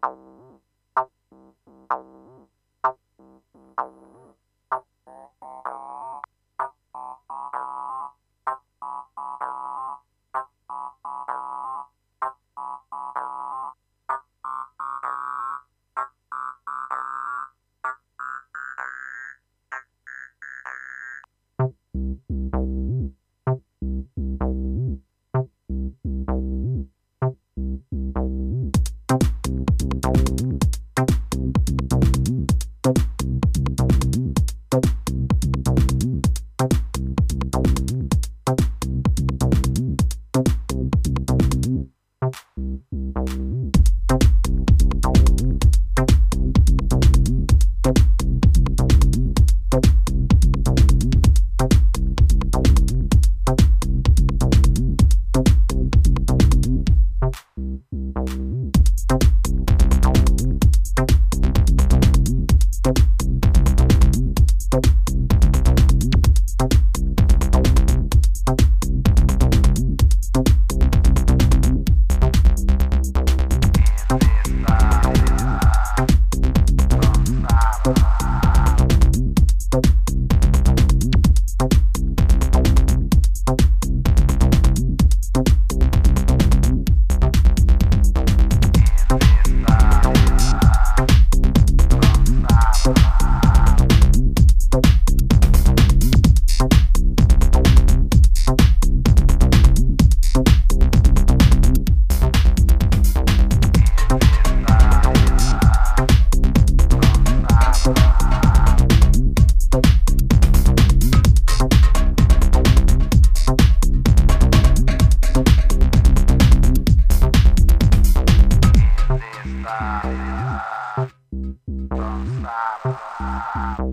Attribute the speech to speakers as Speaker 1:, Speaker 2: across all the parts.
Speaker 1: Tchau. thank you Wow.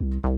Speaker 1: Bye.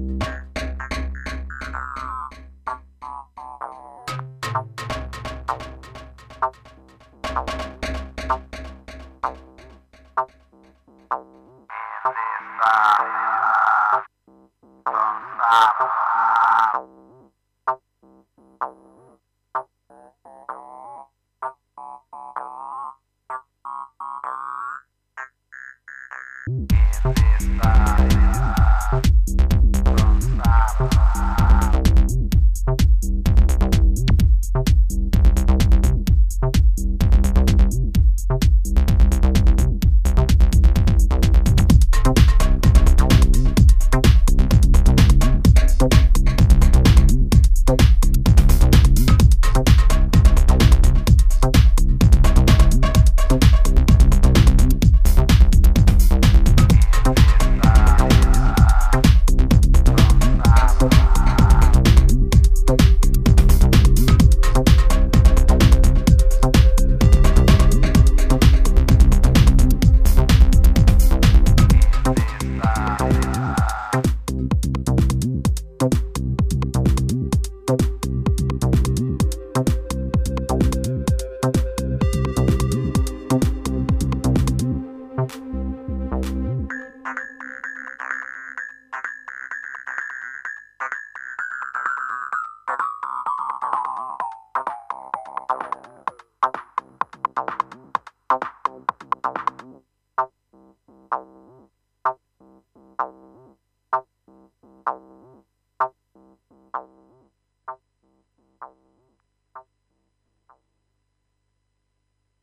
Speaker 1: Thank you.